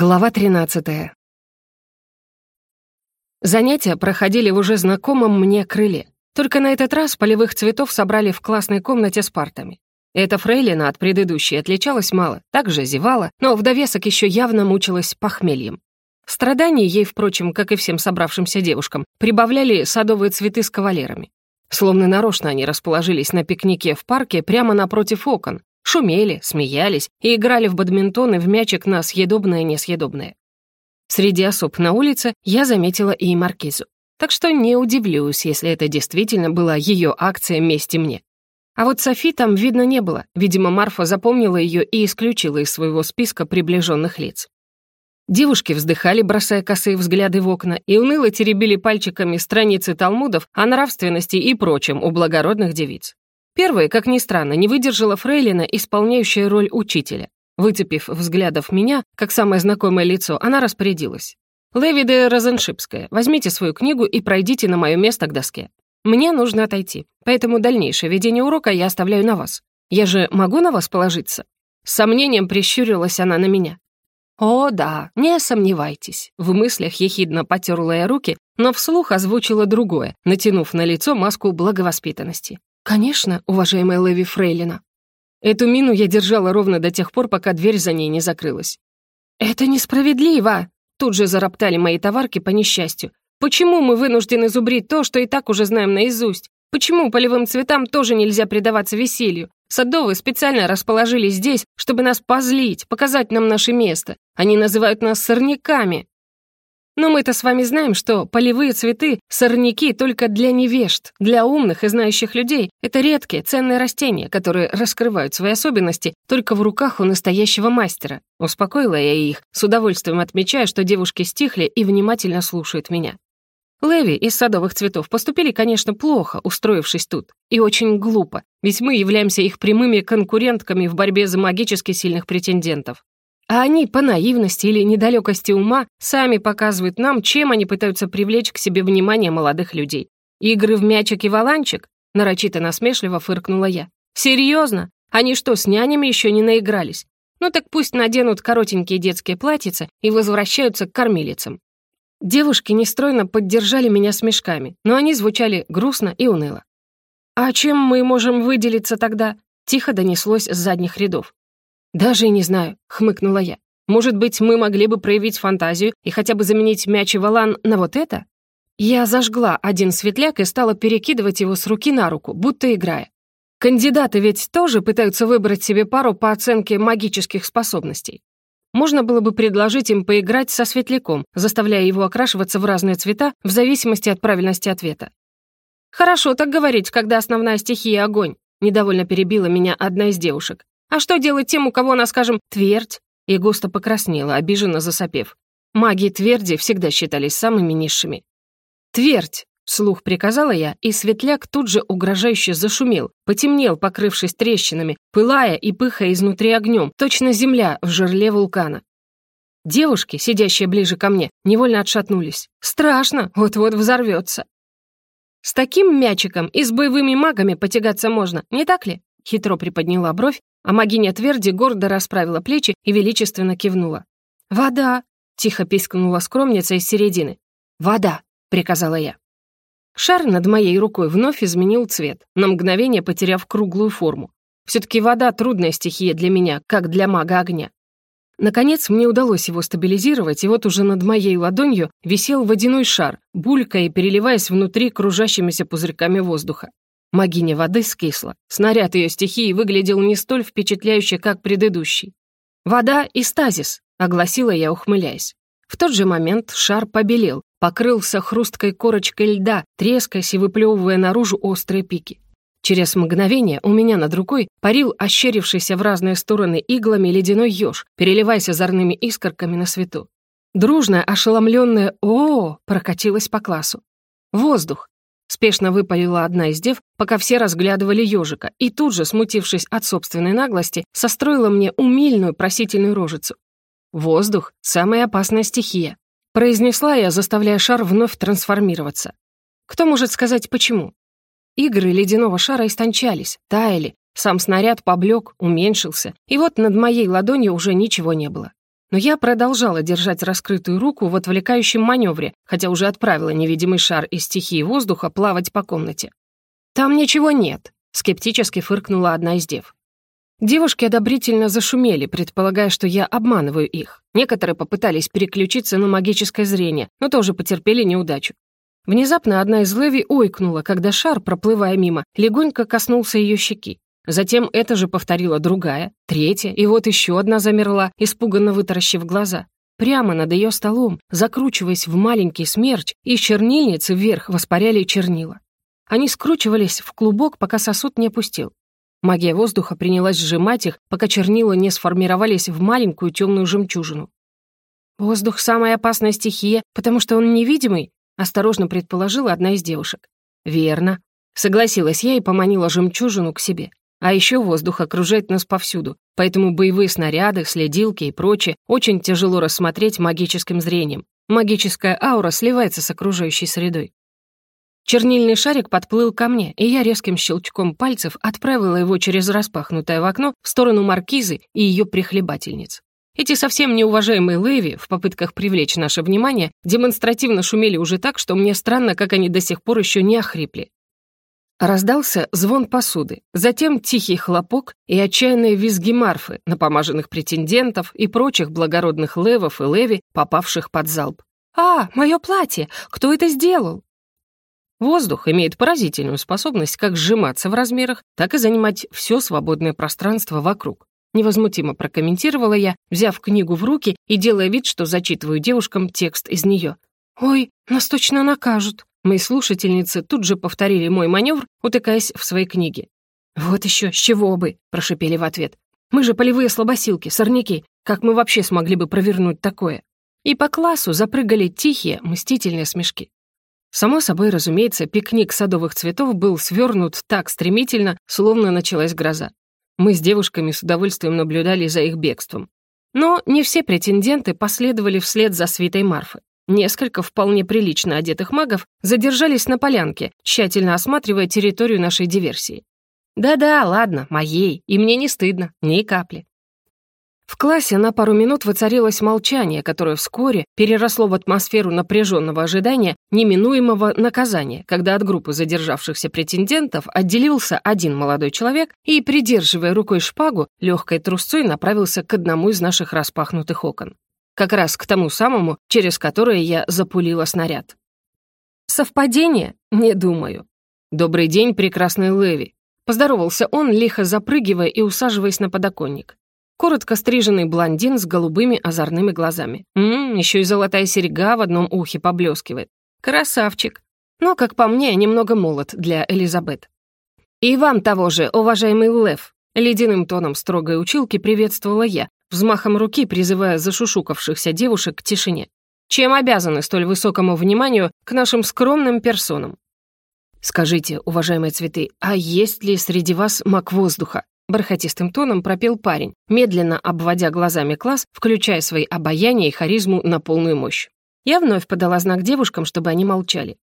Глава 13. Занятия проходили в уже знакомом мне крыле. Только на этот раз полевых цветов собрали в классной комнате с партами. Эта фрейлина от предыдущей отличалась мало, также зевала, но в довесок еще явно мучилась похмельем. Страданий ей, впрочем, как и всем собравшимся девушкам, прибавляли садовые цветы с кавалерами. Словно нарочно они расположились на пикнике в парке прямо напротив окон, шумели, смеялись и играли в бадминтон и в мячик на съедобное и несъедобное. Среди особ на улице я заметила и маркизу. Так что не удивлюсь, если это действительно была ее акция мести мне. А вот Софи там видно не было. Видимо, Марфа запомнила ее и исключила из своего списка приближенных лиц. Девушки вздыхали, бросая косые взгляды в окна, и уныло теребили пальчиками страницы талмудов о нравственности и прочем у благородных девиц. Первая, как ни странно, не выдержала Фрейлина, исполняющая роль учителя. Выцепив взглядов меня, как самое знакомое лицо, она распорядилась. «Леви де Розеншипская, возьмите свою книгу и пройдите на мое место к доске. Мне нужно отойти, поэтому дальнейшее ведение урока я оставляю на вас. Я же могу на вас положиться?» С сомнением прищурилась она на меня. «О, да, не сомневайтесь». В мыслях ехидно потерла я руки, но вслух озвучила другое, натянув на лицо маску благовоспитанности. «Конечно, уважаемая Леви Фрейлина». Эту мину я держала ровно до тех пор, пока дверь за ней не закрылась. «Это несправедливо!» Тут же зароптали мои товарки по несчастью. «Почему мы вынуждены зубрить то, что и так уже знаем наизусть? Почему полевым цветам тоже нельзя предаваться веселью? Садовые специально расположились здесь, чтобы нас позлить, показать нам наше место. Они называют нас сорняками. Но мы-то с вами знаем, что полевые цветы, сорняки только для невежд, для умных и знающих людей. Это редкие, ценные растения, которые раскрывают свои особенности только в руках у настоящего мастера. Успокоила я их, с удовольствием отмечая, что девушки стихли и внимательно слушают меня. Леви из садовых цветов поступили, конечно, плохо, устроившись тут, и очень глупо, ведь мы являемся их прямыми конкурентками в борьбе за магически сильных претендентов. А они по наивности или недалекости ума сами показывают нам, чем они пытаются привлечь к себе внимание молодых людей. Игры в мячик и валанчик? Нарочито насмешливо фыркнула я. Серьезно? Они что, с нянями еще не наигрались? Ну так пусть наденут коротенькие детские платьица и возвращаются к кормилицам. Девушки нестройно поддержали меня смешками, но они звучали грустно и уныло. «А чем мы можем выделиться тогда?» Тихо донеслось с задних рядов. «Даже и не знаю», — хмыкнула я. «Может быть, мы могли бы проявить фантазию и хотя бы заменить мяч и валан на вот это?» Я зажгла один светляк и стала перекидывать его с руки на руку, будто играя. Кандидаты ведь тоже пытаются выбрать себе пару по оценке магических способностей. Можно было бы предложить им поиграть со светляком, заставляя его окрашиваться в разные цвета в зависимости от правильности ответа. «Хорошо так говорить, когда основная стихия — огонь», — недовольно перебила меня одна из девушек. А что делать тем, у кого она, скажем, твердь? И густо покраснела, обиженно засопев. Маги тверди всегда считались самыми низшими. «Твердь!» — вслух приказала я, и светляк тут же угрожающе зашумел, потемнел, покрывшись трещинами, пылая и пыхая изнутри огнем, точно земля в жерле вулкана. Девушки, сидящие ближе ко мне, невольно отшатнулись. «Страшно, вот-вот взорвется. С таким мячиком и с боевыми магами потягаться можно, не так ли? Хитро приподняла бровь, а магиня Тверди гордо расправила плечи и величественно кивнула. «Вода!» — тихо пискнула скромница из середины. «Вода!» — приказала я. Шар над моей рукой вновь изменил цвет, на мгновение потеряв круглую форму. Все-таки вода — трудная стихия для меня, как для мага огня. Наконец, мне удалось его стабилизировать, и вот уже над моей ладонью висел водяной шар, булькая и переливаясь внутри кружащимися пузырьками воздуха. Магиня воды скисла. Снаряд ее стихии выглядел не столь впечатляюще, как предыдущий. «Вода и стазис», — огласила я, ухмыляясь. В тот же момент шар побелел, покрылся хрусткой корочкой льда, трескаясь и выплевывая наружу острые пики. Через мгновение у меня над рукой парил ощерившийся в разные стороны иглами ледяной еж, переливаясь озорными искорками на свету. Дружное, ошеломленное «О!» прокатилось по классу. Воздух. Спешно выпалила одна из дев, пока все разглядывали ежика, и тут же, смутившись от собственной наглости, состроила мне умильную просительную рожицу. «Воздух — самая опасная стихия», — произнесла я, заставляя шар вновь трансформироваться. Кто может сказать, почему? Игры ледяного шара истончались, таяли, сам снаряд поблек, уменьшился, и вот над моей ладонью уже ничего не было. Но я продолжала держать раскрытую руку в отвлекающем маневре, хотя уже отправила невидимый шар из стихии воздуха плавать по комнате. «Там ничего нет», — скептически фыркнула одна из дев. Девушки одобрительно зашумели, предполагая, что я обманываю их. Некоторые попытались переключиться на магическое зрение, но тоже потерпели неудачу. Внезапно одна из Леви ойкнула, когда шар, проплывая мимо, легонько коснулся ее щеки. Затем это же повторила другая, третья, и вот еще одна замерла, испуганно вытаращив глаза. Прямо над ее столом, закручиваясь в маленький смерч, из чернильницы вверх воспаряли чернила. Они скручивались в клубок, пока сосуд не опустил. Магия воздуха принялась сжимать их, пока чернила не сформировались в маленькую темную жемчужину. «Воздух — самая опасная стихия, потому что он невидимый», — осторожно предположила одна из девушек. «Верно», — согласилась я и поманила жемчужину к себе. А еще воздух окружает нас повсюду, поэтому боевые снаряды, следилки и прочее очень тяжело рассмотреть магическим зрением. Магическая аура сливается с окружающей средой. Чернильный шарик подплыл ко мне, и я резким щелчком пальцев отправила его через распахнутое в окно в сторону маркизы и ее прихлебательниц. Эти совсем неуважаемые Леви, в попытках привлечь наше внимание, демонстративно шумели уже так, что мне странно, как они до сих пор еще не охрипли. Раздался звон посуды, затем тихий хлопок и отчаянные визги Марфы, напомаженных претендентов и прочих благородных левов и леви, попавших под залп. «А, мое платье! Кто это сделал?» Воздух имеет поразительную способность как сжиматься в размерах, так и занимать все свободное пространство вокруг. Невозмутимо прокомментировала я, взяв книгу в руки и делая вид, что зачитываю девушкам текст из нее. «Ой, нас точно накажут!» Мои слушательницы тут же повторили мой маневр, утыкаясь в свои книги. «Вот еще, с чего бы!» — прошипели в ответ. «Мы же полевые слабосилки, сорняки. Как мы вообще смогли бы провернуть такое?» И по классу запрыгали тихие, мстительные смешки. Само собой, разумеется, пикник садовых цветов был свернут так стремительно, словно началась гроза. Мы с девушками с удовольствием наблюдали за их бегством. Но не все претенденты последовали вслед за свитой Марфы. Несколько вполне прилично одетых магов задержались на полянке, тщательно осматривая территорию нашей диверсии. Да-да, ладно, моей, и мне не стыдно, ни капли. В классе на пару минут воцарилось молчание, которое вскоре переросло в атмосферу напряженного ожидания неминуемого наказания, когда от группы задержавшихся претендентов отделился один молодой человек и, придерживая рукой шпагу, легкой трусцой направился к одному из наших распахнутых окон. Как раз к тому самому, через которое я запулила снаряд. Совпадение? Не думаю. «Добрый день, прекрасный Леви», Поздоровался он, лихо запрыгивая и усаживаясь на подоконник. Коротко стриженный блондин с голубыми озорными глазами. Ммм, еще и золотая серьга в одном ухе поблескивает. Красавчик. Но, как по мне, немного молод для Элизабет. «И вам того же, уважаемый Лев!» Ледяным тоном строгой училки приветствовала я, взмахом руки призывая зашушукавшихся девушек к тишине. «Чем обязаны столь высокому вниманию к нашим скромным персонам?» «Скажите, уважаемые цветы, а есть ли среди вас маг воздуха?» Бархатистым тоном пропел парень, медленно обводя глазами класс, включая свои обаяние и харизму на полную мощь. Я вновь подала знак девушкам, чтобы они молчали.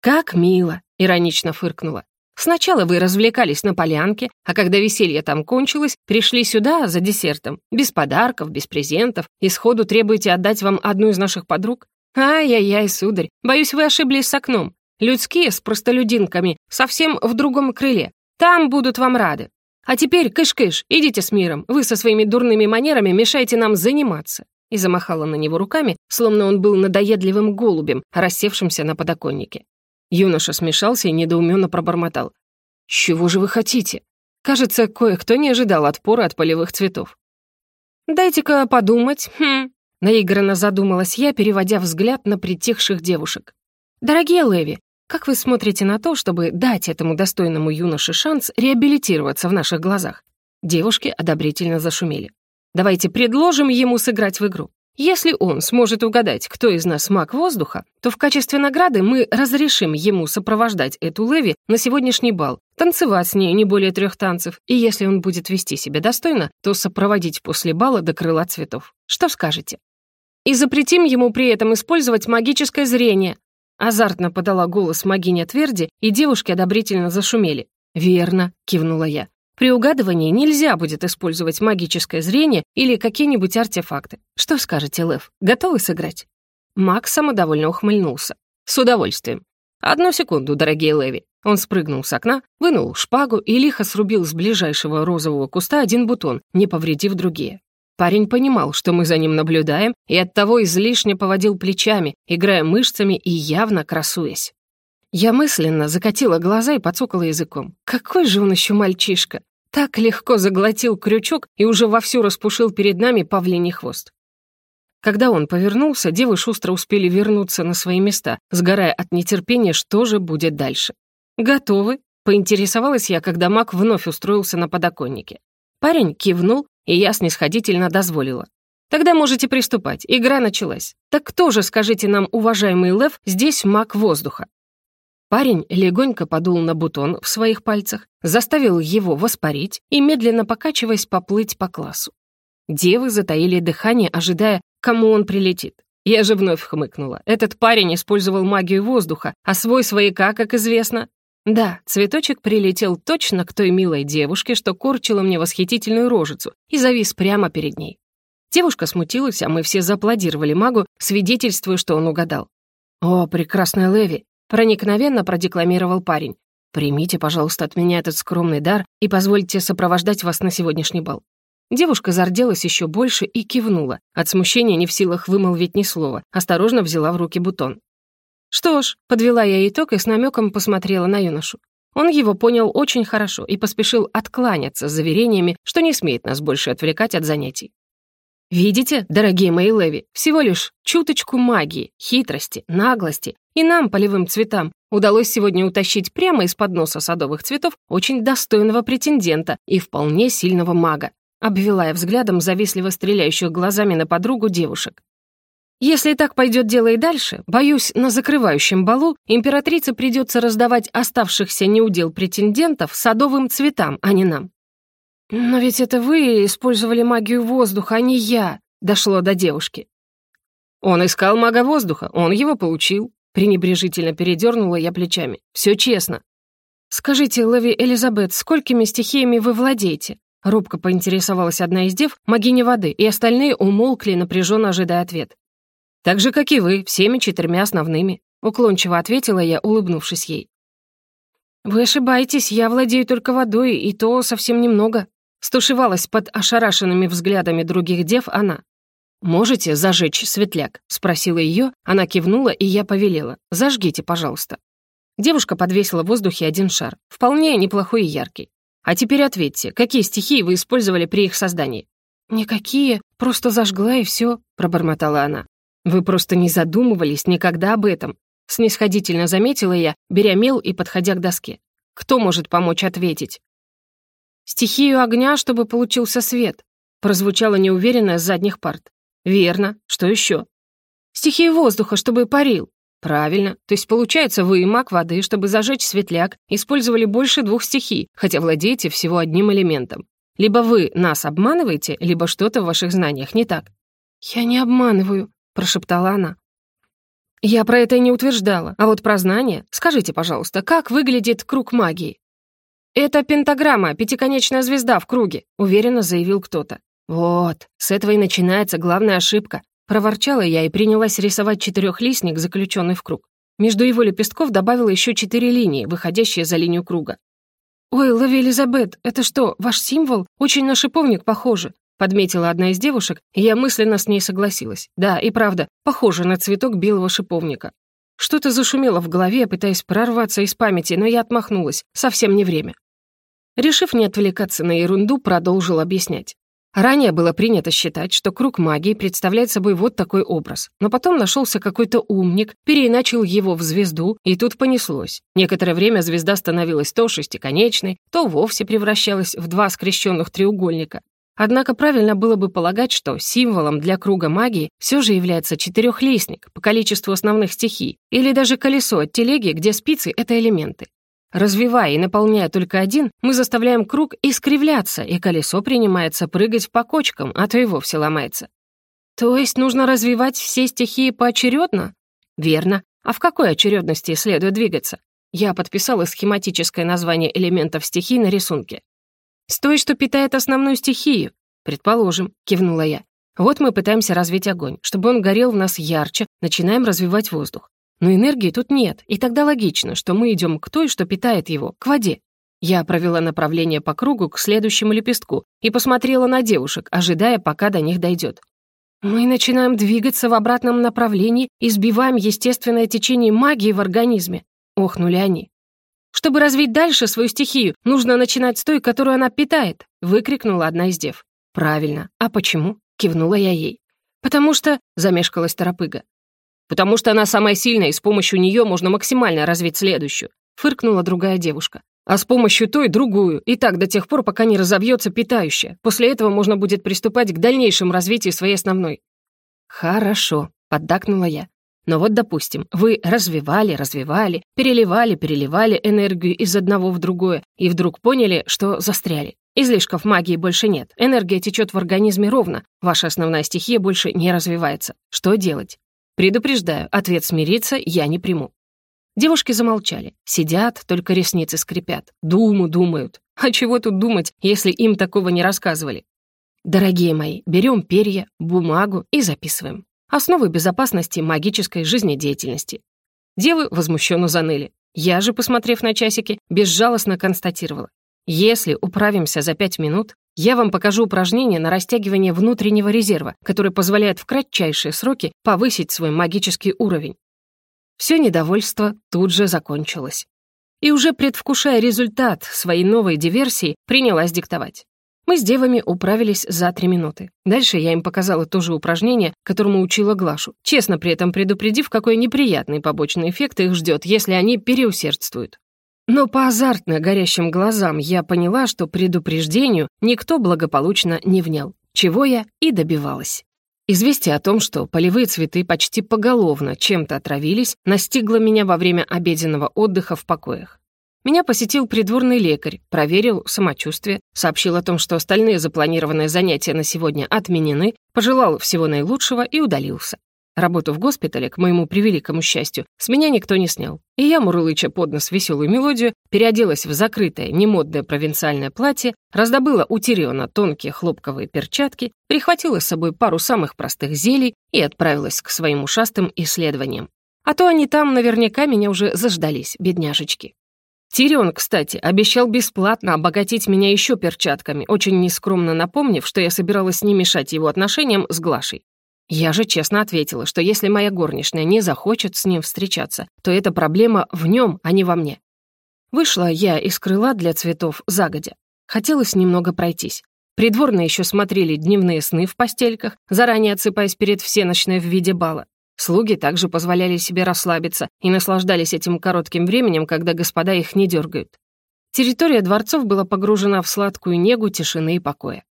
«Как мило!» — иронично фыркнула. «Сначала вы развлекались на полянке, а когда веселье там кончилось, пришли сюда за десертом, без подарков, без презентов, и сходу требуете отдать вам одну из наших подруг? Ай-яй-яй, сударь, боюсь, вы ошиблись с окном. Людские с простолюдинками совсем в другом крыле. Там будут вам рады. А теперь, кыш-кыш, идите с миром, вы со своими дурными манерами мешаете нам заниматься». И замахала на него руками, словно он был надоедливым голубем, рассевшимся на подоконнике. Юноша смешался и недоуменно пробормотал. «Чего же вы хотите?» Кажется, кое-кто не ожидал отпора от полевых цветов. «Дайте-ка подумать, хм...» Наигранно задумалась я, переводя взгляд на притихших девушек. «Дорогие Леви, как вы смотрите на то, чтобы дать этому достойному юноше шанс реабилитироваться в наших глазах?» Девушки одобрительно зашумели. «Давайте предложим ему сыграть в игру. Если он сможет угадать, кто из нас маг воздуха, то в качестве награды мы разрешим ему сопровождать эту Леви на сегодняшний бал, танцевать с ней не более трех танцев, и если он будет вести себя достойно, то сопроводить после бала до крыла цветов. Что скажете? И запретим ему при этом использовать магическое зрение, Азартно подала голос магиня Тверди, и девушки одобрительно зашумели. «Верно», — кивнула я. При угадывании нельзя будет использовать магическое зрение или какие-нибудь артефакты. Что скажете, Лев? Готовы сыграть?» Макс самодовольно ухмыльнулся. «С удовольствием. Одну секунду, дорогие Леви». Он спрыгнул с окна, вынул шпагу и лихо срубил с ближайшего розового куста один бутон, не повредив другие. Парень понимал, что мы за ним наблюдаем, и оттого излишне поводил плечами, играя мышцами и явно красуясь. Я мысленно закатила глаза и подсокала языком. Какой же он еще мальчишка! Так легко заглотил крючок и уже вовсю распушил перед нами павлиний хвост. Когда он повернулся, девы шустро успели вернуться на свои места, сгорая от нетерпения, что же будет дальше. «Готовы?» — поинтересовалась я, когда маг вновь устроился на подоконнике. Парень кивнул, и я снисходительно дозволила. «Тогда можете приступать, игра началась. Так кто же, скажите нам, уважаемый Лев, здесь маг воздуха?» Парень легонько подул на бутон в своих пальцах, заставил его воспарить и, медленно покачиваясь, поплыть по классу. Девы затаили дыхание, ожидая, кому он прилетит. Я же вновь хмыкнула. Этот парень использовал магию воздуха, а свой свояка, как известно. Да, цветочек прилетел точно к той милой девушке, что корчила мне восхитительную рожицу, и завис прямо перед ней. Девушка смутилась, а мы все зааплодировали магу, свидетельствуя, что он угадал. «О, прекрасная Леви!» Проникновенно продекламировал парень. «Примите, пожалуйста, от меня этот скромный дар и позвольте сопровождать вас на сегодняшний бал». Девушка зарделась еще больше и кивнула. От смущения не в силах вымолвить ни слова. Осторожно взяла в руки бутон. Что ж, подвела я итог и с намеком посмотрела на юношу. Он его понял очень хорошо и поспешил откланяться с заверениями, что не смеет нас больше отвлекать от занятий. Видите, дорогие мои Леви, всего лишь чуточку магии, хитрости, наглости, и нам, полевым цветам, удалось сегодня утащить прямо из-под носа садовых цветов очень достойного претендента и вполне сильного мага, обвела я взглядом завистливо стреляющих глазами на подругу девушек. Если так пойдет дело и дальше, боюсь, на закрывающем балу императрице придется раздавать оставшихся неудел претендентов садовым цветам, а не нам. «Но ведь это вы использовали магию воздуха, а не я», — дошло до девушки. «Он искал мага воздуха, он его получил», — пренебрежительно передернула я плечами. «Все честно». «Скажите, Леви Элизабет, сколькими стихиями вы владеете?» Робко поинтересовалась одна из дев, магиня воды, и остальные умолкли, напряженно ожидая ответ. «Так же, как и вы, всеми четырьмя основными», — уклончиво ответила я, улыбнувшись ей. «Вы ошибаетесь, я владею только водой, и то совсем немного», Стушевалась под ошарашенными взглядами других дев она. «Можете зажечь светляк?» — спросила ее, она кивнула, и я повелела. «Зажгите, пожалуйста». Девушка подвесила в воздухе один шар, вполне неплохой и яркий. «А теперь ответьте, какие стихии вы использовали при их создании?» «Никакие, просто зажгла и все», — пробормотала она. «Вы просто не задумывались никогда об этом», — снисходительно заметила я, беря мел и подходя к доске. «Кто может помочь ответить?» «Стихию огня, чтобы получился свет», прозвучало неуверенно с задних парт. «Верно. Что еще?» «Стихию воздуха, чтобы парил». «Правильно. То есть, получается, вы и маг воды, чтобы зажечь светляк, использовали больше двух стихий, хотя владеете всего одним элементом. Либо вы нас обманываете, либо что-то в ваших знаниях не так». «Я не обманываю», — прошептала она. «Я про это и не утверждала. А вот про знания. Скажите, пожалуйста, как выглядит круг магии?» «Это пентаграмма, пятиконечная звезда в круге», — уверенно заявил кто-то. «Вот, с этого и начинается главная ошибка», — проворчала я и принялась рисовать четырехлистник, заключенный в круг. Между его лепестков добавила еще четыре линии, выходящие за линию круга. «Ой, Лави Элизабет, это что, ваш символ? Очень на шиповник похоже», — подметила одна из девушек, и я мысленно с ней согласилась. Да, и правда, похоже на цветок белого шиповника. Что-то зашумело в голове, пытаясь прорваться из памяти, но я отмахнулась. Совсем не время. Решив не отвлекаться на ерунду, продолжил объяснять. Ранее было принято считать, что круг магии представляет собой вот такой образ, но потом нашелся какой-то умник, переиначил его в звезду, и тут понеслось. Некоторое время звезда становилась то шестиконечной, то вовсе превращалась в два скрещенных треугольника. Однако правильно было бы полагать, что символом для круга магии все же является четырехлистник по количеству основных стихий, или даже колесо от телеги, где спицы — это элементы. Развивая и наполняя только один, мы заставляем круг искривляться, и колесо принимается прыгать по кочкам, а то и вовсе ломается. То есть нужно развивать все стихии поочередно? Верно. А в какой очередности следует двигаться? Я подписала схематическое название элементов стихий на рисунке. «С той, что питает основную стихию». «Предположим», — кивнула я. «Вот мы пытаемся развить огонь. Чтобы он горел в нас ярче, начинаем развивать воздух. Но энергии тут нет, и тогда логично, что мы идем к той, что питает его, к воде. Я провела направление по кругу к следующему лепестку и посмотрела на девушек, ожидая, пока до них дойдет. Мы начинаем двигаться в обратном направлении и сбиваем естественное течение магии в организме, охнули они. Чтобы развить дальше свою стихию, нужно начинать с той, которую она питает, выкрикнула одна из дев. Правильно. А почему? кивнула я ей. Потому что, замешкалась Торопыга. Потому что она самая сильная, и с помощью нее можно максимально развить следующую, фыркнула другая девушка а с помощью той — другую, и так до тех пор, пока не разовьется питающая. После этого можно будет приступать к дальнейшему развитию своей основной». «Хорошо», — поддакнула я. «Но вот, допустим, вы развивали, развивали, переливали, переливали энергию из одного в другое, и вдруг поняли, что застряли. Излишков магии больше нет, энергия течет в организме ровно, ваша основная стихия больше не развивается. Что делать? Предупреждаю, ответ смириться я не приму. Девушки замолчали. Сидят, только ресницы скрипят. Думу думают. А чего тут думать, если им такого не рассказывали? Дорогие мои, берем перья, бумагу и записываем. Основы безопасности магической жизнедеятельности. Девы возмущенно заныли. Я же, посмотрев на часики, безжалостно констатировала. Если управимся за пять минут, я вам покажу упражнение на растягивание внутреннего резерва, которое позволяет в кратчайшие сроки повысить свой магический уровень. Все недовольство тут же закончилось. И уже предвкушая результат своей новой диверсии, принялась диктовать. Мы с девами управились за три минуты. Дальше я им показала то же упражнение, которому учила Глашу, честно при этом предупредив, какой неприятный побочный эффект их ждет, если они переусердствуют. Но по азартно горящим глазам я поняла, что предупреждению никто благополучно не внял, чего я и добивалась. Известие о том, что полевые цветы почти поголовно чем-то отравились, настигло меня во время обеденного отдыха в покоях. Меня посетил придворный лекарь, проверил самочувствие, сообщил о том, что остальные запланированные занятия на сегодня отменены, пожелал всего наилучшего и удалился. Работу в госпитале, к моему превеликому счастью, с меня никто не снял. И я, мурлыча под нос веселую мелодию, переоделась в закрытое, немодное провинциальное платье, раздобыла у Тириона тонкие хлопковые перчатки, прихватила с собой пару самых простых зелий и отправилась к своим ушастым исследованиям. А то они там наверняка меня уже заждались, бедняжечки. Тирион, кстати, обещал бесплатно обогатить меня еще перчатками, очень нескромно напомнив, что я собиралась не мешать его отношениям с Глашей. Я же честно ответила, что если моя горничная не захочет с ним встречаться, то эта проблема в нем, а не во мне. Вышла я из крыла для цветов загодя. Хотелось немного пройтись. Придворные еще смотрели дневные сны в постельках, заранее отсыпаясь перед всеночной в виде бала. Слуги также позволяли себе расслабиться и наслаждались этим коротким временем, когда господа их не дергают. Территория дворцов была погружена в сладкую негу тишины и покоя.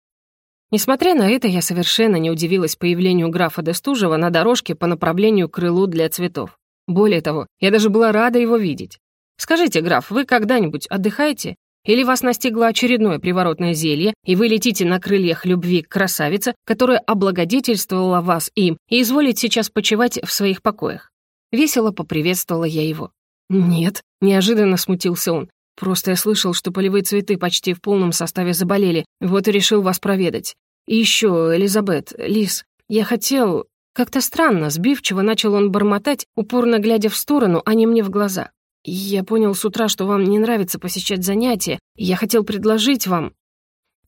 Несмотря на это, я совершенно не удивилась появлению графа Дестужева на дорожке по направлению к крылу для цветов. Более того, я даже была рада его видеть. «Скажите, граф, вы когда-нибудь отдыхаете? Или вас настигло очередное приворотное зелье, и вы летите на крыльях любви к красавице, которая облагодетельствовала вас им, и изволите сейчас почивать в своих покоях?» Весело поприветствовала я его. «Нет», — неожиданно смутился он. Просто я слышал, что полевые цветы почти в полном составе заболели, вот и решил вас проведать. И еще, Элизабет, Лис, я хотел... Как-то странно, сбивчиво начал он бормотать, упорно глядя в сторону, а не мне в глаза. Я понял с утра, что вам не нравится посещать занятия, и я хотел предложить вам...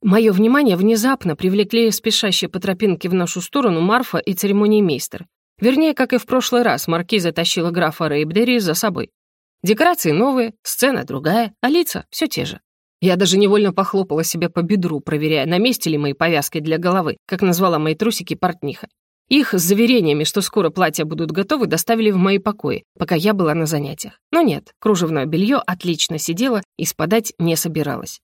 Мое внимание внезапно привлекли спешащие по тропинке в нашу сторону Марфа и церемониймейстер. Вернее, как и в прошлый раз, маркиза тащила графа Рейбдери за собой. Декорации новые, сцена другая, а лица все те же. Я даже невольно похлопала себя по бедру, проверяя, на месте ли мои повязки для головы, как назвала мои трусики портниха. Их с заверениями, что скоро платья будут готовы, доставили в мои покои, пока я была на занятиях. Но нет, кружевное белье отлично сидело и спадать не собиралась.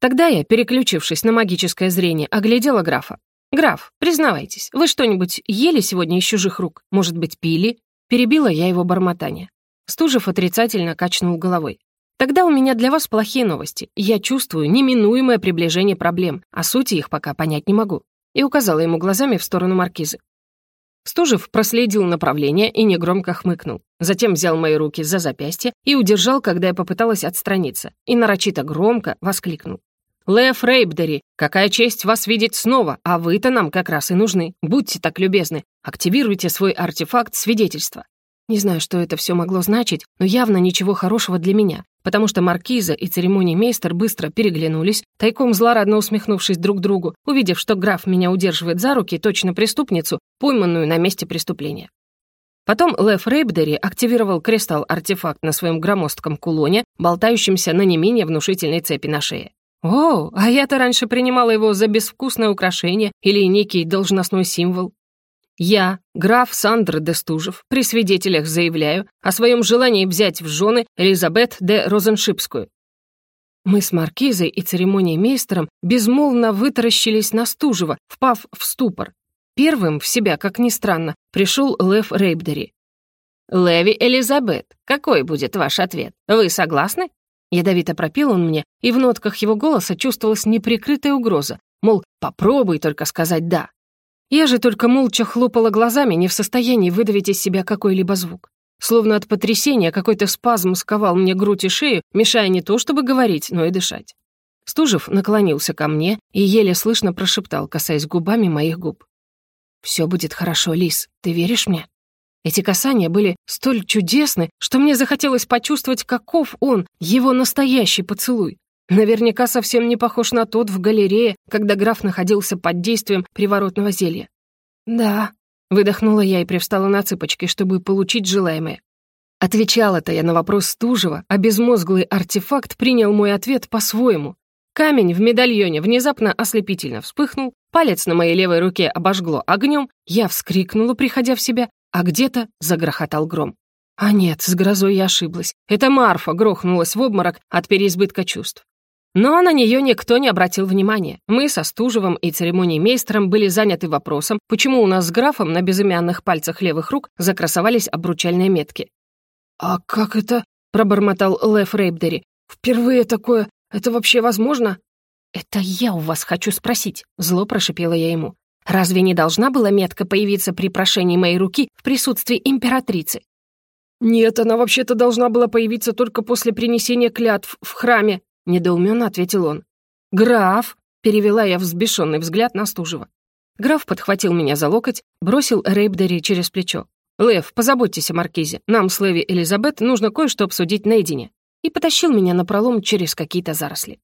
Тогда я, переключившись на магическое зрение, оглядела графа. «Граф, признавайтесь, вы что-нибудь ели сегодня из чужих рук? Может быть, пили?» Перебила я его бормотание. Стужев отрицательно качнул головой. «Тогда у меня для вас плохие новости. Я чувствую неминуемое приближение проблем, а сути их пока понять не могу». И указала ему глазами в сторону маркизы. Стужев проследил направление и негромко хмыкнул. Затем взял мои руки за запястье и удержал, когда я попыталась отстраниться, и нарочито громко воскликнул. Лев Рейбдери, какая честь вас видеть снова, а вы-то нам как раз и нужны. Будьте так любезны, активируйте свой артефакт свидетельства». Не знаю, что это все могло значить, но явно ничего хорошего для меня, потому что маркиза и церемонимейстер быстро переглянулись, тайком злорадно усмехнувшись друг другу, увидев, что граф меня удерживает за руки, точно преступницу, пойманную на месте преступления. Потом Лев Рейбдери активировал кристалл-артефакт на своем громоздком кулоне, болтающемся на не менее внушительной цепи на шее. О, а я-то раньше принимала его за безвкусное украшение или некий должностной символ. Я, граф Сандр де Стужев, при свидетелях заявляю о своем желании взять в жены Элизабет де Розеншипскую. Мы с маркизой и церемониемейстером безмолвно вытаращились на Стужева, впав в ступор. Первым в себя, как ни странно, пришел Лев Рейбдери. «Леви Элизабет, какой будет ваш ответ? Вы согласны?» Ядовито пропел он мне, и в нотках его голоса чувствовалась неприкрытая угроза, мол, попробуй только сказать «да». Я же только молча хлопала глазами, не в состоянии выдавить из себя какой-либо звук. Словно от потрясения какой-то спазм сковал мне грудь и шею, мешая не то чтобы говорить, но и дышать. Стужев наклонился ко мне и еле слышно прошептал, касаясь губами моих губ. «Все будет хорошо, Лис, ты веришь мне?» Эти касания были столь чудесны, что мне захотелось почувствовать, каков он, его настоящий поцелуй. Наверняка совсем не похож на тот в галерее, когда граф находился под действием приворотного зелья. «Да», — выдохнула я и привстала на цыпочки, чтобы получить желаемое. Отвечала-то я на вопрос Стужева, а безмозглый артефакт принял мой ответ по-своему. Камень в медальоне внезапно ослепительно вспыхнул, палец на моей левой руке обожгло огнем, я вскрикнула, приходя в себя, а где-то загрохотал гром. А нет, с грозой я ошиблась. Это Марфа грохнулась в обморок от переизбытка чувств. Но на нее никто не обратил внимания. Мы со Стужевым и церемониймейстером были заняты вопросом, почему у нас с графом на безымянных пальцах левых рук закрасовались обручальные метки. «А как это?» — пробормотал Лев Рейбдери. «Впервые такое... Это вообще возможно?» «Это я у вас хочу спросить», — зло прошипела я ему. «Разве не должна была метка появиться при прошении моей руки в присутствии императрицы?» «Нет, она вообще-то должна была появиться только после принесения клятв в храме», недоуменно ответил он. «Граф!» — перевела я взбешенный взгляд на Стужева. Граф подхватил меня за локоть, бросил Рейбдери через плечо. «Лев, позаботьтесь о Маркизе. Нам с Леви Элизабет нужно кое-что обсудить наедине». И потащил меня на пролом через какие-то заросли.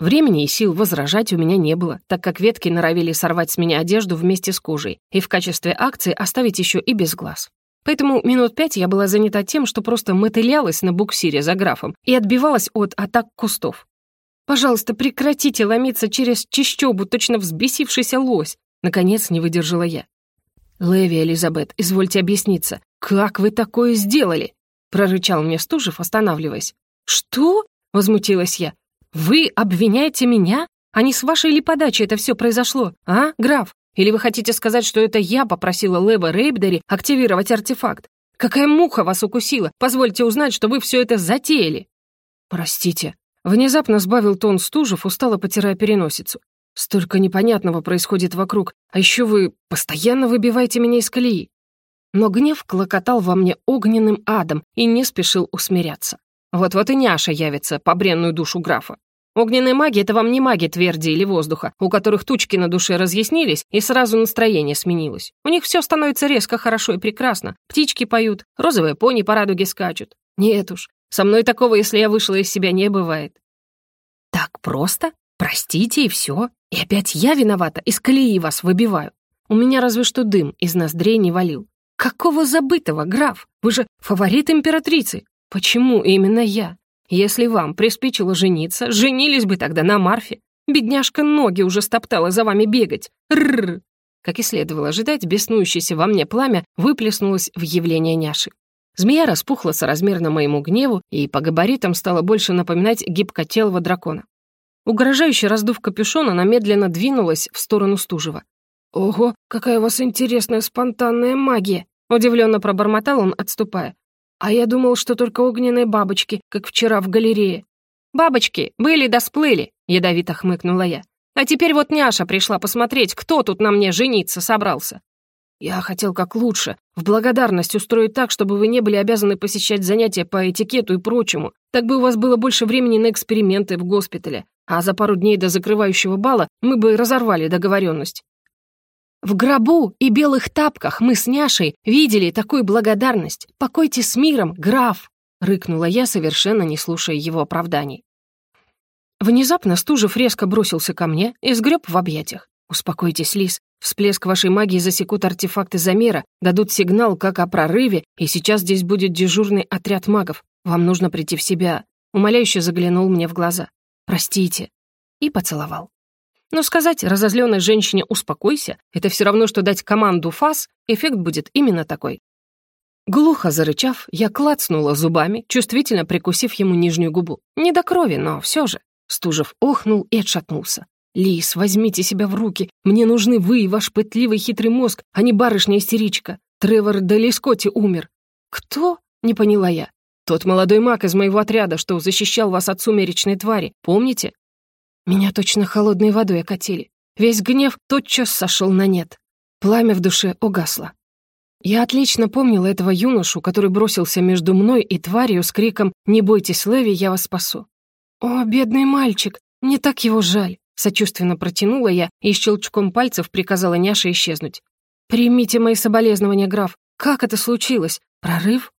Времени и сил возражать у меня не было, так как ветки норовили сорвать с меня одежду вместе с кожей и в качестве акции оставить еще и без глаз. Поэтому минут пять я была занята тем, что просто мотылялась на буксире за графом и отбивалась от атак кустов. «Пожалуйста, прекратите ломиться через чищобу, точно взбесившийся лось!» Наконец не выдержала я. «Леви, Элизабет, извольте объясниться, как вы такое сделали?» прорычал мне Стужев, останавливаясь. «Что?» — возмутилась я. «Вы обвиняете меня? А не с вашей ли подачи это все произошло, а, граф? Или вы хотите сказать, что это я попросила Лева Рейбдери активировать артефакт? Какая муха вас укусила? Позвольте узнать, что вы все это затеяли». «Простите». Внезапно сбавил тон Стужев, устало потирая переносицу. «Столько непонятного происходит вокруг, а еще вы постоянно выбиваете меня из колеи». Но гнев клокотал во мне огненным адом и не спешил усмиряться. Вот-вот и няша явится по бренную душу графа. Огненные маги — это вам не маги тверди или воздуха, у которых тучки на душе разъяснились, и сразу настроение сменилось. У них все становится резко хорошо и прекрасно. Птички поют, розовые пони по радуге скачут. Нет уж, со мной такого, если я вышла из себя, не бывает. Так просто? Простите, и все. И опять я виновата, из колеи вас выбиваю. У меня разве что дым из ноздрей не валил. Какого забытого, граф? Вы же фаворит императрицы. Почему именно я? Если вам приспичило жениться, женились бы тогда на Марфе. Бедняжка ноги уже стоптала за вами бегать. Рррр. Как и следовало ожидать, беснующееся во мне пламя выплеснулось в явление няши. Змея распухла соразмерно моему гневу и по габаритам стала больше напоминать гибкотелого дракона. Угрожающе раздув капюшон, она медленно двинулась в сторону Стужева. «Ого, какая у вас интересная спонтанная магия!» Удивленно пробормотал он, отступая. А я думал, что только огненные бабочки, как вчера в галерее. «Бабочки, были да сплыли», — ядовито хмыкнула я. «А теперь вот няша пришла посмотреть, кто тут на мне жениться собрался». «Я хотел как лучше, в благодарность устроить так, чтобы вы не были обязаны посещать занятия по этикету и прочему. Так бы у вас было больше времени на эксперименты в госпитале. а за пару дней до закрывающего бала мы бы разорвали договоренность. В гробу и белых тапках мы с Няшей видели такую благодарность. Покойте с миром, граф!» — рыкнула я, совершенно не слушая его оправданий. Внезапно Стужев резко бросился ко мне и сгреб в объятиях. «Успокойтесь, Лис. Всплеск вашей магии засекут артефакты замера, дадут сигнал как о прорыве, и сейчас здесь будет дежурный отряд магов. Вам нужно прийти в себя». Умоляюще заглянул мне в глаза. «Простите». И поцеловал. Но сказать разозленной женщине «успокойся» — это все равно, что дать команду «фас», эффект будет именно такой. Глухо зарычав, я клацнула зубами, чувствительно прикусив ему нижнюю губу. Не до крови, но все же. Стужев охнул и отшатнулся. «Лис, возьмите себя в руки. Мне нужны вы и ваш пытливый хитрый мозг, а не барышня-истеричка. Тревор Делискотти умер». «Кто?» — не поняла я. «Тот молодой маг из моего отряда, что защищал вас от сумеречной твари. Помните? Меня точно холодной водой окатили. Весь гнев тотчас сошел на нет. Пламя в душе угасло. Я отлично помнила этого юношу, который бросился между мной и тварью с криком «Не бойтесь, Леви, я вас спасу». «О, бедный мальчик, мне так его жаль», — сочувственно протянула я и щелчком пальцев приказала Няше исчезнуть. «Примите мои соболезнования, граф. Как это случилось? Прорыв?»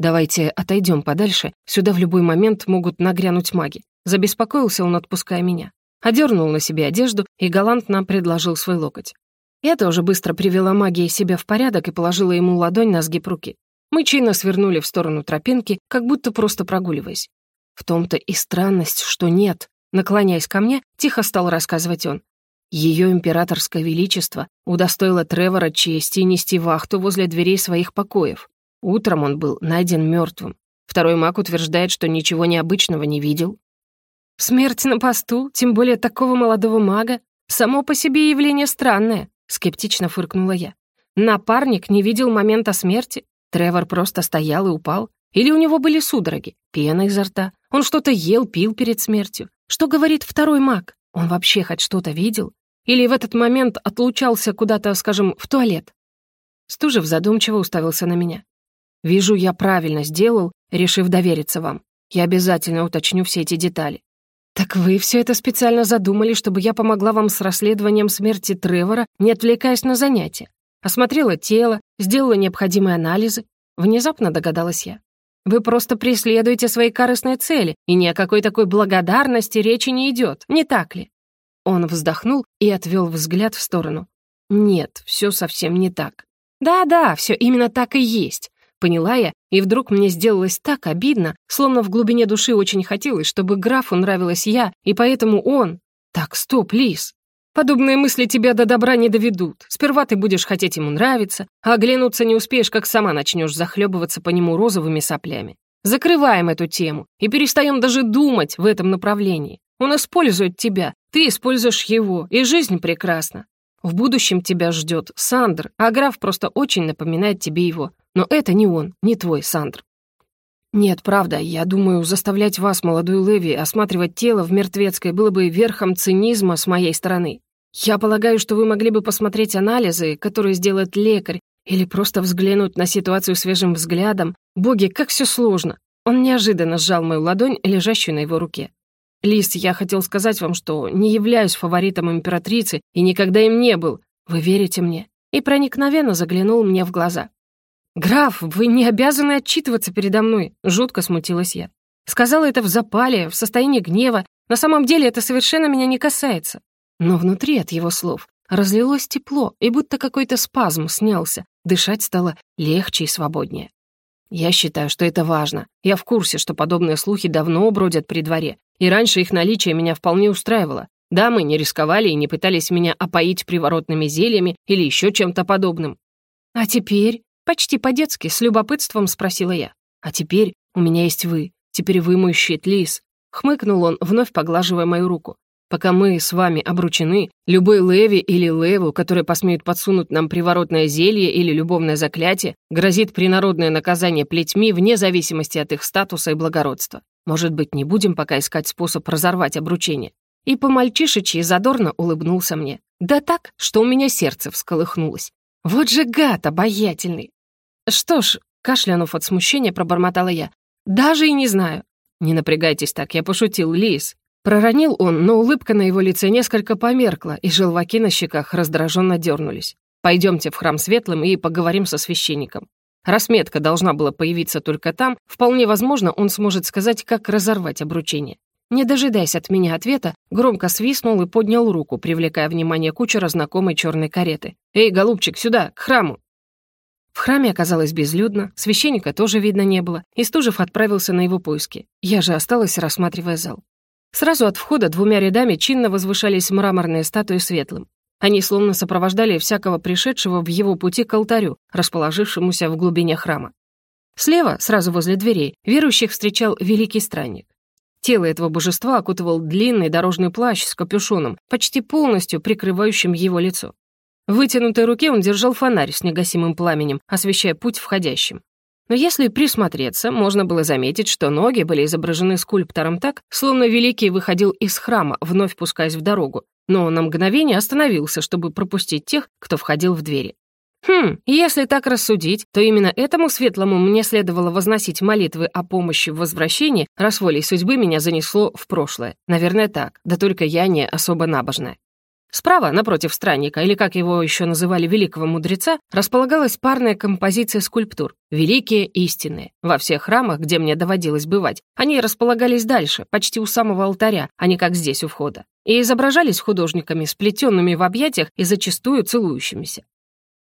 «Давайте отойдем подальше. Сюда в любой момент могут нагрянуть маги. Забеспокоился он, отпуская меня. Одернул на себе одежду и галантно предложил свой локоть. Я тоже быстро привела магией себя в порядок и положила ему ладонь на сгиб руки. Мы чинно свернули в сторону тропинки, как будто просто прогуливаясь. В том-то и странность, что нет. Наклоняясь ко мне, тихо стал рассказывать он. Ее императорское величество удостоило Тревора чести нести вахту возле дверей своих покоев. Утром он был найден мертвым. Второй маг утверждает, что ничего необычного не видел, Смерть на посту, тем более такого молодого мага, само по себе явление странное, скептично фыркнула я. Напарник не видел момента смерти, Тревор просто стоял и упал. Или у него были судороги, пена изо рта. Он что-то ел, пил перед смертью. Что говорит второй маг? Он вообще хоть что-то видел? Или в этот момент отлучался куда-то, скажем, в туалет? Стужев задумчиво уставился на меня. «Вижу, я правильно сделал, решив довериться вам. Я обязательно уточню все эти детали. «Так вы все это специально задумали, чтобы я помогла вам с расследованием смерти Тревора, не отвлекаясь на занятия. Осмотрела тело, сделала необходимые анализы. Внезапно догадалась я. Вы просто преследуете свои корыстные цели, и ни о какой такой благодарности речи не идет, не так ли?» Он вздохнул и отвел взгляд в сторону. «Нет, все совсем не так. Да-да, все именно так и есть. Поняла я, и вдруг мне сделалось так обидно, словно в глубине души очень хотелось, чтобы графу нравилась я, и поэтому он... Так, стоп, Лис. Подобные мысли тебя до добра не доведут. Сперва ты будешь хотеть ему нравиться, а оглянуться не успеешь, как сама начнешь захлебываться по нему розовыми соплями. Закрываем эту тему и перестаем даже думать в этом направлении. Он использует тебя, ты используешь его, и жизнь прекрасна. В будущем тебя ждет Сандр, а граф просто очень напоминает тебе его. Но это не он, не твой, Сандр. Нет, правда, я думаю, заставлять вас, молодую Леви, осматривать тело в мертвецкой было бы верхом цинизма с моей стороны. Я полагаю, что вы могли бы посмотреть анализы, которые сделает лекарь, или просто взглянуть на ситуацию свежим взглядом. Боги, как все сложно. Он неожиданно сжал мою ладонь, лежащую на его руке. Лист, я хотел сказать вам, что не являюсь фаворитом императрицы и никогда им не был. Вы верите мне?» И проникновенно заглянул мне в глаза. «Граф, вы не обязаны отчитываться передо мной», — жутко смутилась я. Сказала это в запале, в состоянии гнева. На самом деле это совершенно меня не касается. Но внутри от его слов разлилось тепло, и будто какой-то спазм снялся. Дышать стало легче и свободнее. Я считаю, что это важно. Я в курсе, что подобные слухи давно бродят при дворе, и раньше их наличие меня вполне устраивало. Да, мы не рисковали и не пытались меня опоить приворотными зельями или еще чем-то подобным. А теперь Почти по-детски, с любопытством спросила я. «А теперь у меня есть вы. Теперь вы мой щит, Лис». Хмыкнул он, вновь поглаживая мою руку. «Пока мы с вами обручены, любой Леви или Леву, который посмеют подсунуть нам приворотное зелье или любовное заклятие, грозит принародное наказание плетьми вне зависимости от их статуса и благородства. Может быть, не будем пока искать способ разорвать обручение?» И по-мальчишечьи задорно улыбнулся мне. Да так, что у меня сердце всколыхнулось. Вот же гад обаятельный! «Что ж», — кашлянув от смущения, пробормотала я, «даже и не знаю». «Не напрягайтесь так, я пошутил, Лис». Проронил он, но улыбка на его лице несколько померкла, и желваки на щеках раздраженно дернулись. Пойдемте в храм светлым и поговорим со священником. Расметка должна была появиться только там, вполне возможно, он сможет сказать, как разорвать обручение. Не дожидаясь от меня ответа, громко свистнул и поднял руку, привлекая внимание кучера знакомой черной кареты. «Эй, голубчик, сюда, к храму!» В храме оказалось безлюдно, священника тоже видно не было, и Стужев отправился на его поиски. Я же осталась, рассматривая зал. Сразу от входа двумя рядами чинно возвышались мраморные статуи светлым. Они словно сопровождали всякого пришедшего в его пути к алтарю, расположившемуся в глубине храма. Слева, сразу возле дверей, верующих встречал великий странник. Тело этого божества окутывал длинный дорожный плащ с капюшоном, почти полностью прикрывающим его лицо. В вытянутой руке он держал фонарь с негасимым пламенем, освещая путь входящим. Но если присмотреться, можно было заметить, что ноги были изображены скульптором так, словно Великий выходил из храма, вновь пускаясь в дорогу, но на мгновение остановился, чтобы пропустить тех, кто входил в двери. Хм, если так рассудить, то именно этому светлому мне следовало возносить молитвы о помощи в возвращении, раз волей судьбы меня занесло в прошлое. Наверное, так, да только я не особо набожная. Справа, напротив странника, или как его еще называли великого мудреца, располагалась парная композиция скульптур «Великие истинные». Во всех храмах, где мне доводилось бывать, они располагались дальше, почти у самого алтаря, а не как здесь у входа, и изображались художниками, сплетенными в объятиях и зачастую целующимися.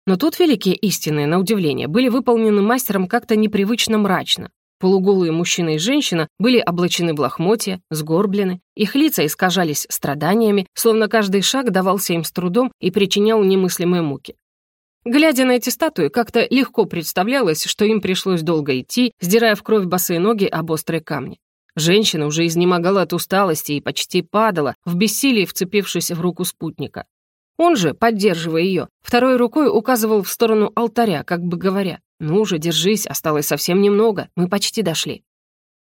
Но тут великие истины, на удивление, были выполнены мастером как-то непривычно мрачно, Полуголые мужчина и женщина были облачены в лохмотья, сгорблены, их лица искажались страданиями, словно каждый шаг давался им с трудом и причинял немыслимые муки. Глядя на эти статуи, как-то легко представлялось, что им пришлось долго идти, сдирая в кровь босые ноги об острые камни. Женщина уже изнемогала от усталости и почти падала, в бессилии вцепившись в руку спутника. Он же, поддерживая ее, второй рукой указывал в сторону алтаря, как бы говоря, «Ну же, держись, осталось совсем немного, мы почти дошли».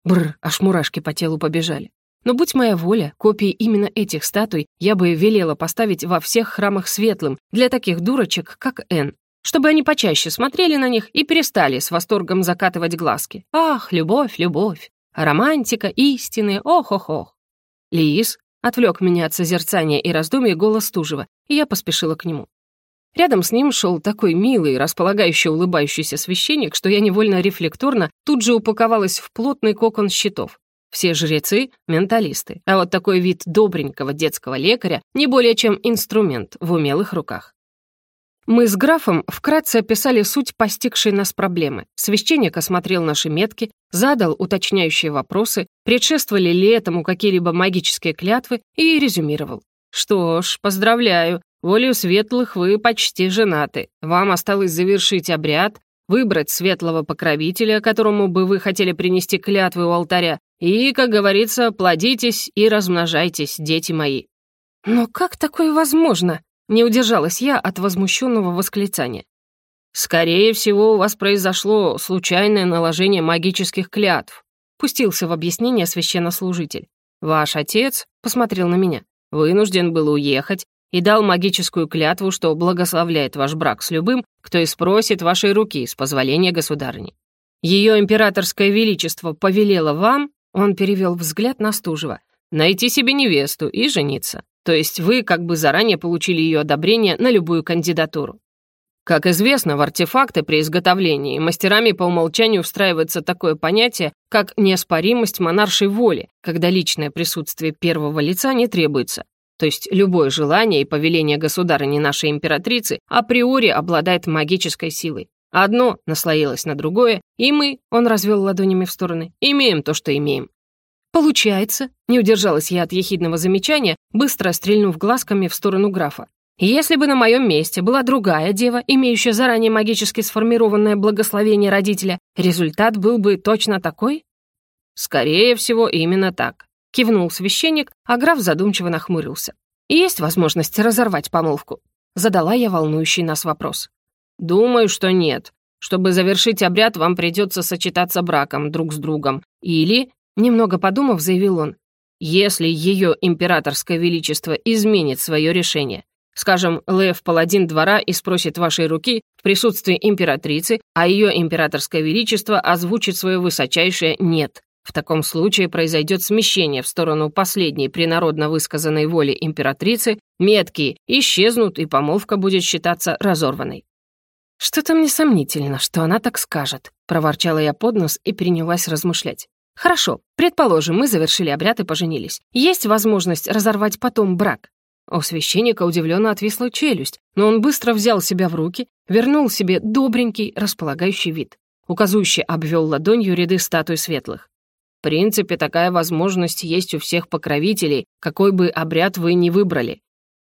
Бр, аж мурашки по телу побежали. Но будь моя воля, копии именно этих статуй я бы велела поставить во всех храмах светлым для таких дурочек, как Н, чтобы они почаще смотрели на них и перестали с восторгом закатывать глазки. Ах, любовь, любовь, романтика, истины, ох-ох-ох. Лиис отвлек меня от созерцания и раздумий голос Тужева, и я поспешила к нему. Рядом с ним шел такой милый, располагающий улыбающийся священник, что я невольно рефлекторно тут же упаковалась в плотный кокон щитов. Все жрецы — менталисты, а вот такой вид добренького детского лекаря не более чем инструмент в умелых руках. Мы с графом вкратце описали суть постигшей нас проблемы. Священник осмотрел наши метки, задал уточняющие вопросы, предшествовали ли этому какие-либо магические клятвы и резюмировал. «Что ж, поздравляю, Волею светлых вы почти женаты. Вам осталось завершить обряд, выбрать светлого покровителя, которому бы вы хотели принести клятвы у алтаря, и, как говорится, плодитесь и размножайтесь, дети мои». «Но как такое возможно?» — не удержалась я от возмущенного восклицания. «Скорее всего, у вас произошло случайное наложение магических клятв», пустился в объяснение священнослужитель. «Ваш отец посмотрел на меня. Вынужден был уехать, и дал магическую клятву, что благословляет ваш брак с любым, кто и спросит вашей руки с позволения государыни. Ее императорское величество повелело вам, он перевел взгляд на Стужева, найти себе невесту и жениться. То есть вы как бы заранее получили ее одобрение на любую кандидатуру. Как известно, в артефакты при изготовлении мастерами по умолчанию встраивается такое понятие, как неоспоримость монаршей воли, когда личное присутствие первого лица не требуется. То есть любое желание и повеление государыни нашей императрицы априори обладает магической силой. Одно наслоилось на другое, и мы, он развел ладонями в стороны, имеем то, что имеем. Получается, не удержалась я от ехидного замечания, быстро стрельнув глазками в сторону графа. Если бы на моем месте была другая дева, имеющая заранее магически сформированное благословение родителя, результат был бы точно такой? Скорее всего, именно так. Кивнул священник, а граф задумчиво нахмурился. «Есть возможность разорвать помолвку?» Задала я волнующий нас вопрос. «Думаю, что нет. Чтобы завершить обряд, вам придется сочетаться браком друг с другом. Или, немного подумав, заявил он, если ее императорское величество изменит свое решение. Скажем, Лев паладин двора и спросит вашей руки в присутствии императрицы, а ее императорское величество озвучит свое высочайшее «нет». В таком случае произойдет смещение в сторону последней принародно высказанной воли императрицы, метки исчезнут, и помолвка будет считаться разорванной. «Что-то мне сомнительно, что она так скажет», — проворчала я под нос и принялась размышлять. «Хорошо, предположим, мы завершили обряд и поженились. Есть возможность разорвать потом брак?» У священника удивленно отвисла челюсть, но он быстро взял себя в руки, вернул себе добренький, располагающий вид. Указующий обвел ладонью ряды статуй светлых. Принципе, такая возможность есть у всех покровителей, какой бы обряд вы ни выбрали.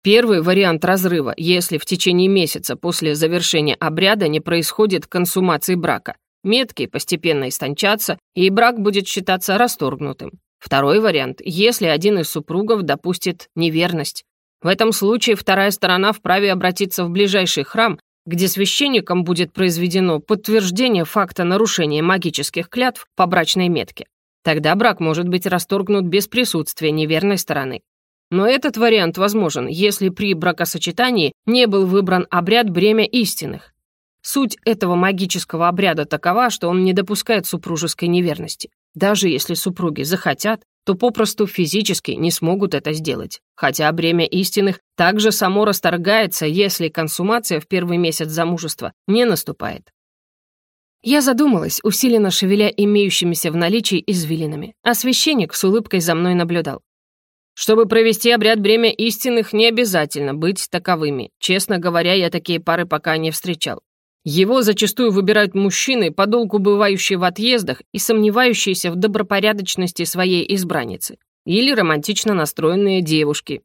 Первый вариант разрыва, если в течение месяца после завершения обряда не происходит консумации брака. Метки постепенно истончатся, и брак будет считаться расторгнутым. Второй вариант, если один из супругов допустит неверность. В этом случае вторая сторона вправе обратиться в ближайший храм, где священникам будет произведено подтверждение факта нарушения магических клятв по брачной метке. Тогда брак может быть расторгнут без присутствия неверной стороны. Но этот вариант возможен, если при бракосочетании не был выбран обряд бремя истинных. Суть этого магического обряда такова, что он не допускает супружеской неверности. Даже если супруги захотят, то попросту физически не смогут это сделать. Хотя бремя истинных также само расторгается, если консумация в первый месяц замужества не наступает. Я задумалась, усиленно шевеля имеющимися в наличии извилинами, а священник с улыбкой за мной наблюдал. Чтобы провести обряд бремя истинных, не обязательно быть таковыми. Честно говоря, я такие пары пока не встречал. Его зачастую выбирают мужчины, подолгу бывающие в отъездах и сомневающиеся в добропорядочности своей избранницы. Или романтично настроенные девушки.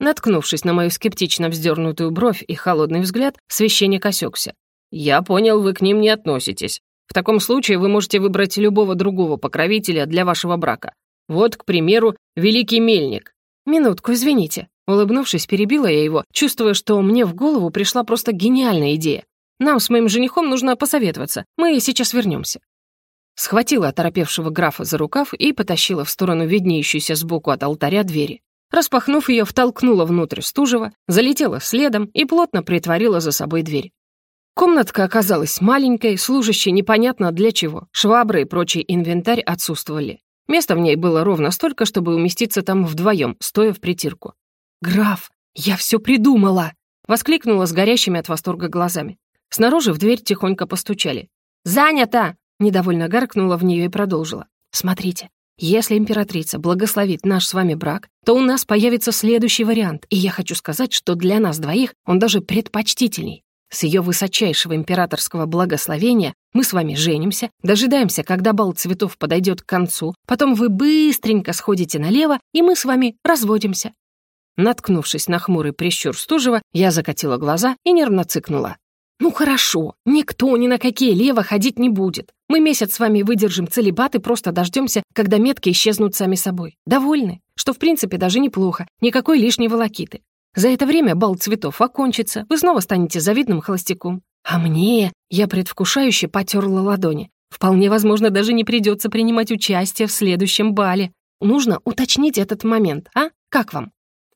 Наткнувшись на мою скептично вздернутую бровь и холодный взгляд, священник осекся. «Я понял, вы к ним не относитесь. В таком случае вы можете выбрать любого другого покровителя для вашего брака. Вот, к примеру, Великий Мельник». «Минутку, извините». Улыбнувшись, перебила я его, чувствуя, что мне в голову пришла просто гениальная идея. «Нам с моим женихом нужно посоветоваться. Мы сейчас вернемся. Схватила оторопевшего графа за рукав и потащила в сторону виднеющуюся сбоку от алтаря двери. Распахнув ее, втолкнула внутрь стужева, залетела следом и плотно притворила за собой дверь. Комнатка оказалась маленькой, служащей непонятно для чего. Швабры и прочий инвентарь отсутствовали. Места в ней было ровно столько, чтобы уместиться там вдвоем, стоя в притирку. «Граф, я все придумала!» — воскликнула с горящими от восторга глазами. Снаружи в дверь тихонько постучали. «Занято!» — недовольно гаркнула в нее и продолжила. «Смотрите, если императрица благословит наш с вами брак, то у нас появится следующий вариант, и я хочу сказать, что для нас двоих он даже предпочтительней. С ее высочайшего императорского благословения мы с вами женимся, дожидаемся, когда бал цветов подойдет к концу, потом вы быстренько сходите налево, и мы с вами разводимся». Наткнувшись на хмурый прищур Стужева, я закатила глаза и нервно цыкнула. «Ну хорошо, никто ни на какие лево ходить не будет. Мы месяц с вами выдержим целебат и просто дождемся, когда метки исчезнут сами собой. Довольны? Что в принципе даже неплохо, никакой лишней волокиты. За это время бал цветов окончится, вы снова станете завидным холостяком. А мне, я предвкушающе потерла ладони, вполне возможно, даже не придется принимать участие в следующем бале. Нужно уточнить этот момент, а? Как вам?»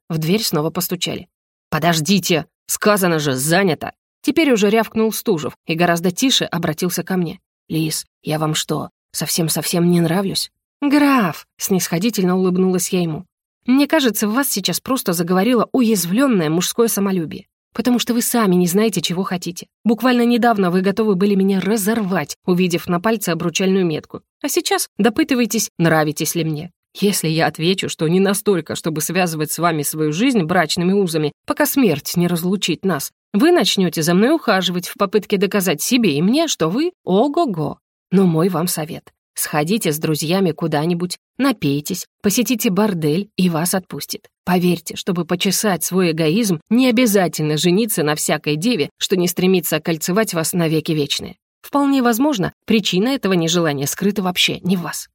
В дверь снова постучали. «Подождите! Сказано же, занято!» Теперь уже рявкнул Стужев и гораздо тише обратился ко мне. «Лис, я вам что, совсем-совсем не нравлюсь?» «Граф!» — снисходительно улыбнулась я ему. Мне кажется, в вас сейчас просто заговорило уязвленное мужское самолюбие. Потому что вы сами не знаете, чего хотите. Буквально недавно вы готовы были меня разорвать, увидев на пальце обручальную метку. А сейчас допытываетесь, нравитесь ли мне. Если я отвечу, что не настолько, чтобы связывать с вами свою жизнь брачными узами, пока смерть не разлучит нас, вы начнете за мной ухаживать в попытке доказать себе и мне, что вы ого-го. Но мой вам совет. Сходите с друзьями куда-нибудь, напейтесь, посетите бордель, и вас отпустит. Поверьте, чтобы почесать свой эгоизм, не обязательно жениться на всякой деве, что не стремится окольцевать вас навеки вечные. Вполне возможно, причина этого нежелания скрыта вообще не в вас.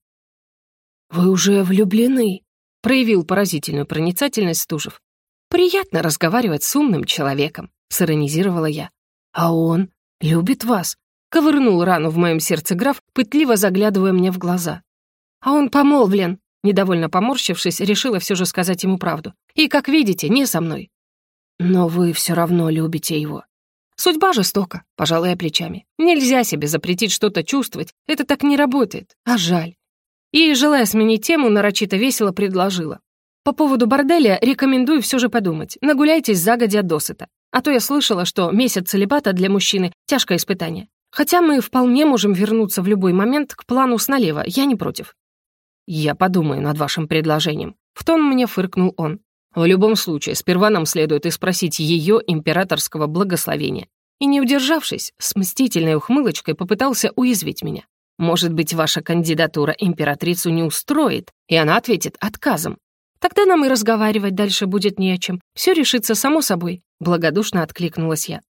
«Вы уже влюблены», — проявил поразительную проницательность Стужев. «Приятно разговаривать с умным человеком», — сиронизировала я. «А он любит вас, Ковырнул рану в моем сердце граф, пытливо заглядывая мне в глаза. «А он помолвлен!» Недовольно поморщившись, решила все же сказать ему правду. «И, как видите, не со мной». «Но вы все равно любите его». «Судьба жестока», — пожалуй, плечами. «Нельзя себе запретить что-то чувствовать, это так не работает, а жаль». И, желая сменить тему, нарочито весело предложила. По поводу борделя рекомендую все же подумать. Нагуляйтесь загодя досыта. А то я слышала, что месяц целебата для мужчины — тяжкое испытание. Хотя мы вполне можем вернуться в любой момент к плану с налева, я не против. Я подумаю над вашим предложением. В тон мне фыркнул он. В любом случае, сперва нам следует и спросить ее императорского благословения. И не удержавшись, с мстительной ухмылочкой попытался уязвить меня. Может быть, ваша кандидатура императрицу не устроит, и она ответит отказом. Тогда нам и разговаривать дальше будет не о чем. Все решится само собой», — благодушно откликнулась я.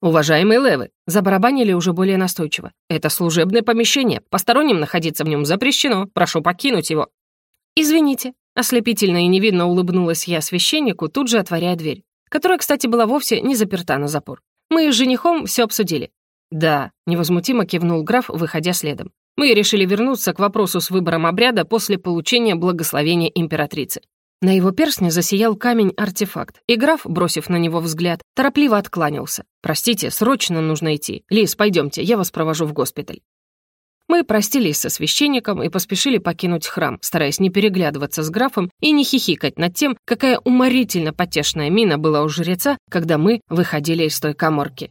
«Уважаемые Левы», — забарабанили уже более настойчиво, «это служебное помещение, посторонним находиться в нем запрещено, прошу покинуть его». «Извините», — ослепительно и невидно улыбнулась я священнику, тут же отворяя дверь, которая, кстати, была вовсе не заперта на запор. «Мы с женихом все обсудили». «Да», — невозмутимо кивнул граф, выходя следом. Мы решили вернуться к вопросу с выбором обряда после получения благословения императрицы. На его перстне засиял камень-артефакт, и граф, бросив на него взгляд, торопливо откланялся. «Простите, срочно нужно идти. Лис, пойдемте, я вас провожу в госпиталь». Мы простились со священником и поспешили покинуть храм, стараясь не переглядываться с графом и не хихикать над тем, какая уморительно потешная мина была у жреца, когда мы выходили из той коморки.